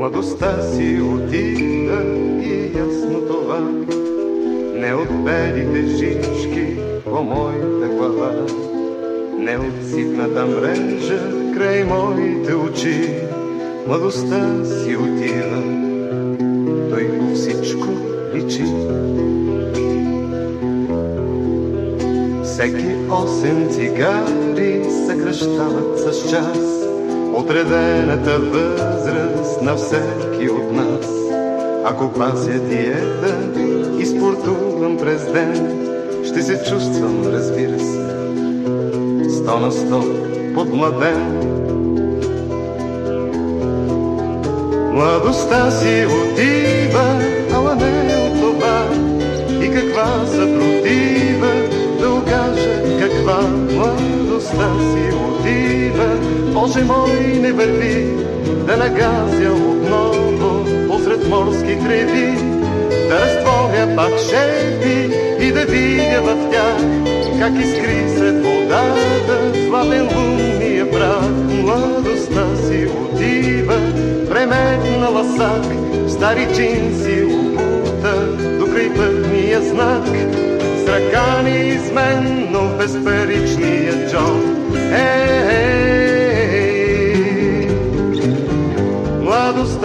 Младостта си отида и ясно това. Не от белите жички по моята глава, не от ситната мрежа край моите очи. Младостта си отива, той по всичко личи. Всеки осем цигари съкръщават с час Отредената възраст на всеки от нас Ако пазя диета и спортувам през ден Ще се чувствам, разбира се, сто на сто подмладен Младостта си отива, ала не от това И каква съпротива да окаже каква младостта си отива. Боже мой, не върви да нагазя отново посред морски треви, да разтворя пак шепи и да видя в тях как изкри сред водата славен лунния прах. Младостта си отива, преметнала сак, стари джинси обута до край пътния знак ръка неизменно безперичния Джон. Ей,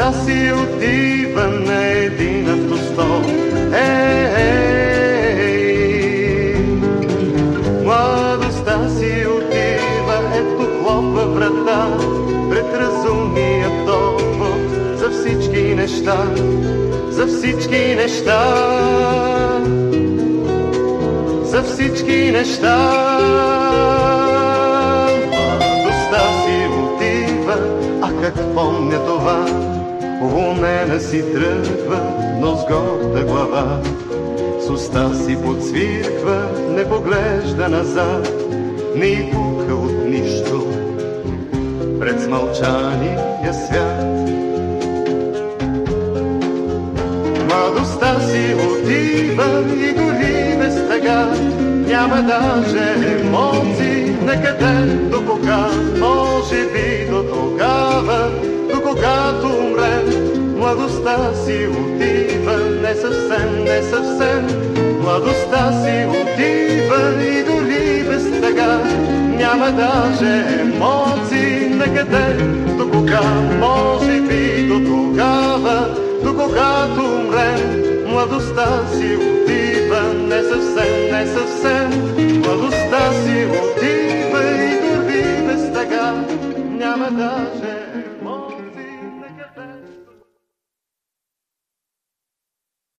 младостта си отива на един автостол. Ей, младостта си отива, ето хлопва врата пред разумния довод за всички неща, за всички неща за всички неща. Младостта си отива, а как помня това, Умена си тръгва, но с горда глава. С уста си подсвирква, не поглежда назад, не пука от нищо пред смълчания свят. Младостта си отива и гори без тъга, няма даже емоции, накъде до кога, може би Младостта си отива, не съвсем, не съвсем, младостта си отива и дори без тъга, няма даже емоции, накъде до кога, може би до тогава, до когато умрем, младостта си отива, не съвсем, не съвсем, младостта си отива и дори без тъга, няма даже